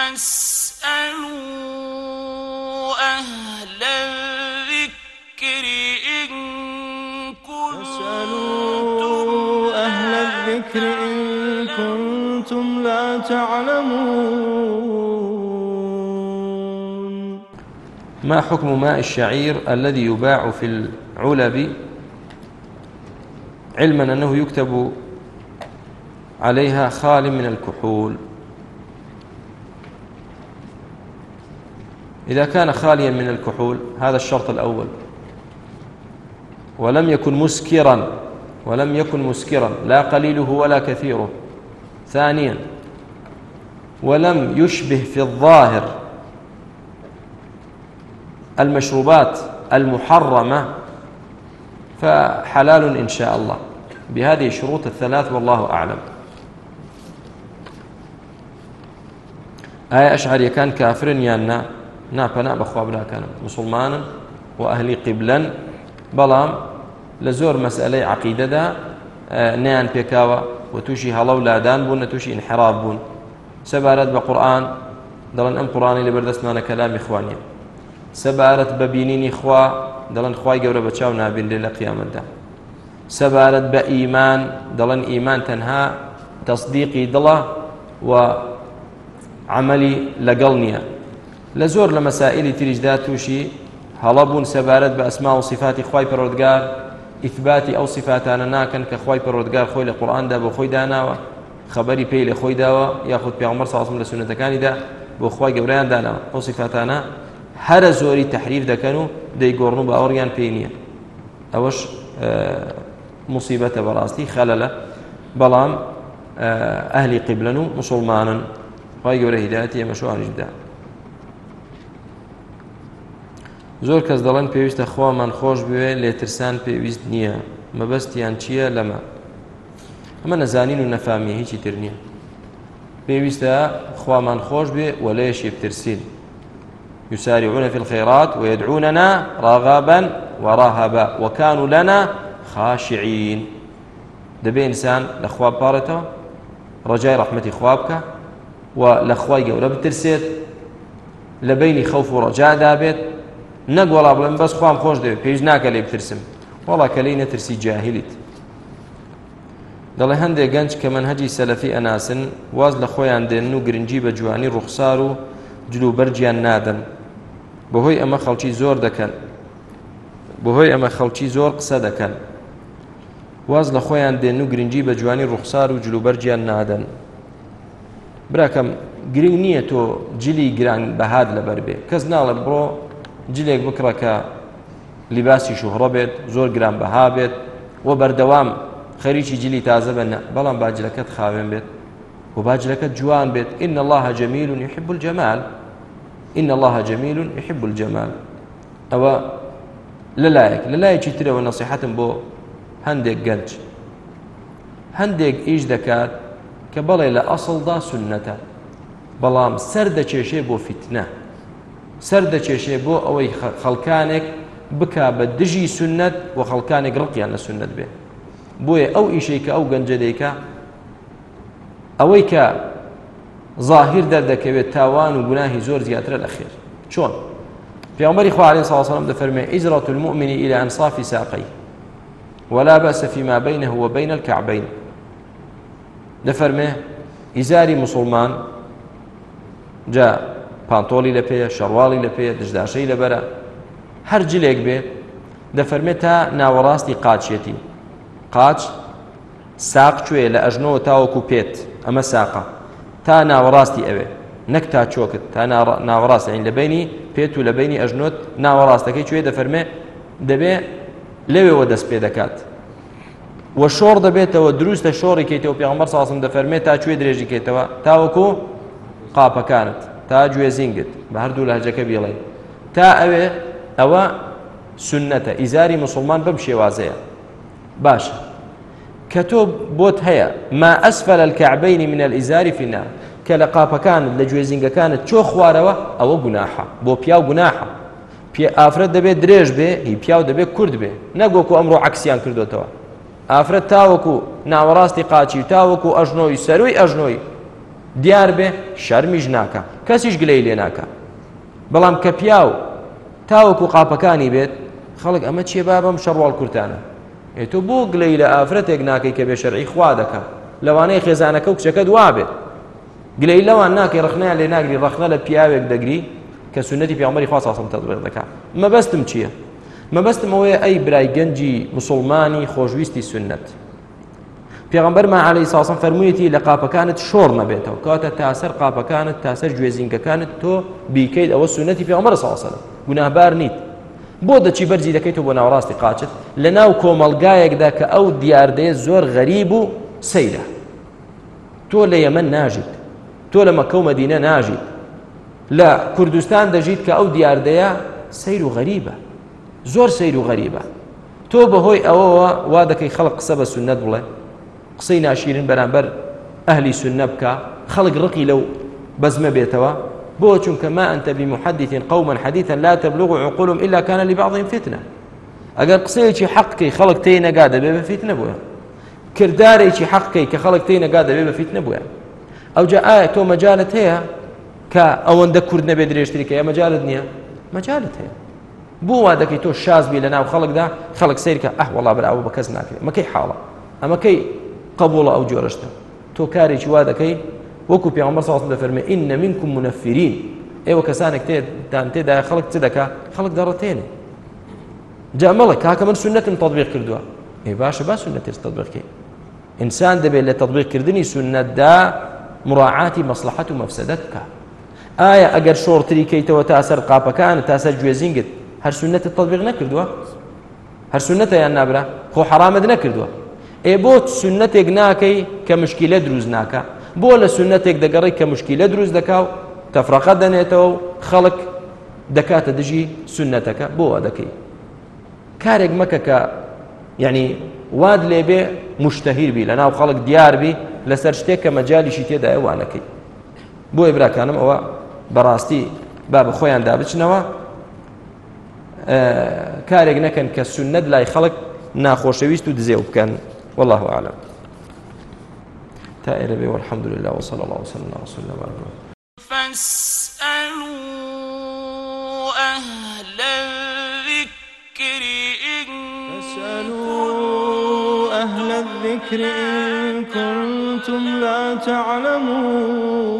فاسألوا أهل الذكر إن فاسألوا أهل الذكر إن كنتم لا تعلمون. ما حكم ماء الشعير الذي يباع في العلب؟ علما أنه يكتب عليها خال من الكحول. إذا كان خاليا من الكحول هذا الشرط الأول. ولم يكن مسكرا ولم يكن مسكرا لا قليله ولا كثيره. ثانيا ولم يشبه في الظاهر المشروبات المحرمة فحلال إن شاء الله. بهذه الشروط الثلاث والله أعلم. ئایا ئەشعریەکان کافرن یان نا ناپەنا بەخوا براکانم مسلمانن و ئەهلی قیبلەن بەڵام لە زۆر مەسئلەی عقیدەدا نیان پێکاوە و تووشی هەڵە و لادان بوون نە انحراف بوون سەبارەت بە قورآن دەڵێن ئەم قڕانی لە بەردەستمانە کەلامی خوانیە سەبارەت بە بینینی خوا دەڵێن خی گەورە بە چاو نابین لێ لە قیامەتدا سەبارەت بە ئیمان دەڵێن ئیمان تەنها تەصدیقی دڵە و عملی لە زۆر لە مەسائللی تریشدا تووشی هەڵە بوون سەبارەت بە ئەسما و صفاتی خی پەرۆردگار ئیثباتی ئەو صفاتانە ناکەن کە خی پەرۆردگار خۆی لە قورآاندا بۆ خۆی داناوە خبری پێی لە خۆی داوە یاخود پیامەر ساسم لە سونەتەکانیدا بۆ خی گەوریان داناوە. ئەو صفاتانە هەرە زۆری تحریف دەکەن و دەیگۆڕن و باوەڕیان پێی نییە. ئەوەش مصیبەتە بەڕاستی خەلە لە بەڵام ئەهلی قبلن و مسلمانن خی زۆر کەس دەڵێن پێویستە خوامان خۆش بوێ لێترسان پێویست نییە. مەبەستیان چییە لەمە؟ ئەمە نەزانین و نەفامی هیچی تر نییە. پێویستە خوامان خۆش بێ وە لەیەشی بترسین. يسارعون في الخيرات ويدعوننا رغبا ورهبا وكانوا لنا خاشعين دەبێ ئینسان لە خواب پاڕێتەوە ڕجای ڕحمەتی خوابکە و لە خی گەورە بترسێت لە نەگوڵا بڵێن بەس خام خۆش دەوێت پێش ناکە لێ بترسم. وڵا کە لی نەترسی جاهلیت. دەڵێ هەندێک گەنج کە من هەجی سەلەفی ئەناسن واز لە خۆیان دێن و گرنگی بە جوانی ڕوخسار و جلوبەرجیان نادەن بەهۆی ئەمە خەڵکی زۆر دەکەن. بەهۆی ئەمە خەڵکی زۆر قسە دەکەن. واز لە خۆیان دێن و گرنگی بە جوانی ڕوخسار و جلوبەرجیان نادەن. براکەم گرنگ نییە تۆ جلی گران بەهاد لەبەر بێ. کەس ناڵێ بڕۆ جلێک بکڕە کە لیباسی شوهڕە بێت زۆر گران بەها بێت و بەردەوام خەریکی جلی تازە بە بەڵام خاوێن بێت و جوان بێت. إن الله جميل يحب الجمال. إن الله جميل يحب الجمال. ئەوە لەلایەک لەلایەکی ترەوە نەسیحەتم بۆ هەندێک گەنج. هەندێک ئیش دەکات کە بەڵێ لە ئەسڵدا سنەتە بەڵام سەر دەچێشێ بۆ فیتنە. سەر دەچێشێ بۆ ئەوەی خەڵکانێک بکا بە دژی سنت و خەڵکانێک ڕقیان لە سنت بێ. بۆیە ئەو ئیشەی کە ئەو گەنجە دەیکا ئەوەی کە ظاهر دەردەکەوێت تاوان و گوناهی زۆر زیاترە لە خێر. عليه الصلاة والسلام دەفەرمێ ئیزرة المؤمن إلى أنصاف ساقيه ولا بأس فيما بينه وبين الكعبين دەفەرمێ ئیزاری مسلمان جا پانتۆلی لە پێە شەڕواڵی لە پێ دژداشەی لەبەرە. هەر جلێک بێت دەفەرمێت تا ناوەڕاستی قاچێتی. قاچ ساق کوێ لە ئەژنەوە تاوەکو پێت ئەمە ساقا تا ناوەڕاستی ئەوێ نەک تا چۆکت. تا ناوەڕاستین لە بینی پێت و لە بینی ئەژنۆت ناوەڕاستەکەی کوێ دەفەرمێ دەبێ لەوێەوە دەست پێ دەکات. وە شۆڕ دەبێتەوە دروستە شۆڕی کەیتەوە پێغمبەر ساسم دەفەرمێت تا کوێ درێژی کێتەوە. تاوەکو قاپەکانت. تا گوێزینگت بە هەردوو لە هەجەکە بیڵێ. تا ئەوێ ئەوە سنەتە ئیزاری مسلمان بەم شێوازەیە. باشە. کە تۆ بۆت هەیە ما ئەسفل الكعبين من الإزار في النار کە لە قاپەکانت لە گوێزینگەکانت چۆ خوارەوە؟ ئەوە گوناحە. بۆ پیاو گوناحە. پێ ئافرەت دەبێت درێژ بێ هی پیاو دەبێت کورت بێ. نەگۆکو ئەمڕۆ عکسیان کردوتەوە. ئافرەت تاوەکو ناوەڕاستی قاچی تاوەکو ئەژنۆی سەروی ئەژنۆی. دیار بێ شەرمیش ناکە کەسیش گلەی لێ ناکە بەڵام کە پیا و تاوەکو قاپەکانی بێت خەڵک ئەمە چیە با بەم شەڕواڵ کورتانە؟ ئێ تۆ بۆ گلەی لە ئافرەتێک ناکەی کە بێ شەرعی خوا دەکە لەوانەیە خێزانەکە و کچەکە دوا بێت. گلەی لەوان ناکەی ڕخنیان لێ ناگری ڕخنە لە پیاوێک دەگری کە سنەتی پیامەری خوا ساسم تەطبیق دەکات مەبەستم چییە؟ مەبەستم ئەوەیە ئەی برای گەنجی مسلمانی خۆشویستی سنت. پێغمبەرمان عليه ساسم فەرموویەتی لە قاپەکانت شۆڕ نەبێتەوە. کاتە تاسەر قاپەکانت تاسەر گوێزینگەکانت تۆ بیکەیت ئەوە سنەتی پێغمبەر ساسەن گوناهبار نیت. بۆ دەچی بەرزی دەکەیتەوە بۆ ناوەڕاستی قاچت لە ناو کۆمەلگایەکدا کە ئەو دیاردەیە زۆر غەریب و سەیرە. تۆ لە یەمەن ناژیت. تۆ لە مەکە و مەدینە ناژیت. لە کوردستان دەژیت کە ئەو دیاردەیە سیر و غەریبە. زۆر سیر و غەریبە. تۆ بەهۆی ئەوەوە وا دەکەی خەڵق قسە بە سنت بڵێ. قسەی ناشیرن بەرامبەر ئەهلی سنە بکە خەڵک ڕقی لەو بەزمە بێتەوە بۆ چونکە ما أنت بمحدث قوما حديثا لا تبلغ عقولهم إلا كان لبعضهم فتنة. ئەگەر قسەیەکی حەقکەی خەڵک تی نەگا دەبێ بە فیت نەبووە کردارێکی حەقکەی کە خەڵک تی نەگا دەبێ بە فیت نەبووە ئەو جا ئایا تۆ مەجالت هەیە کە ئەوەندە کورد نەبێ درێژتری کە مەجالت نییە مەجالت هەیە بۆ وا دەکەی تۆ شازبی لە ناو خەڵکدا خەڵک سیرکە ئەح وڵا بەراوە بە کەس ناکرێت مەکەی حاڵە ئەمەکەی قبوڵە ئەو جۆرەشتە تۆ کارێکی وا دەکەی؟ وەکو پێغەمبەر ساڵ دەفەرمێ ئینە منکم منەفرین ئێوە کەسانێک تێدان تێدا خەڵک چ دەکا؟ خەڵک دەڕەتێنێ. جامەڵە کاکە من سنتم تطبیق کردووە. ئێ باشە با سنەتێس تطبیقکەی ئینسان دەبێت لە تطبیقکردنی سنەتدا مراعاتی مەسلحەت و مەفسەدەت بکە ئایا ئەگەر شۆڕتری کەیتەوە تا سەر قاپەکان تا سەر گوێزینگت هەر سنەتت تطبیق نەکردووە؟ هەر سنەتە یان نابرا؟ خۆ حرامت نەکردووە. ئێ بۆ سنتێک ناکەی کە مشکیلە دروست ناکە. بۆ لە سنتێک دەگەڕی کە مشکیلە دروست دەکا و تەفرەقە دەنێتەوە و خەڵک دەکاتە دژی سنەتەکە بۆ وا دەکەی. کارێک مەکە کە یعنی واد لێبێ مشتهیر بی لە ناو خەڵک دیار بی لەسەر شتێک کە مەجالیشی تێدایە وانەکەی بۆ ئێبراکانم ئەوە بەڕاستی با بە خۆیان دابچنەوە. کارێک نەکەن کە سنت لای خەڵک ناخۆشەویست و دزێ بکەن. والله أعلم. تائر به والحمد لله وصلى الله وسلم على رسول الله وعلى فاسألوا أهل الذكر إن فاسألوا أهل الذكر إن كنتم لا تعلمون.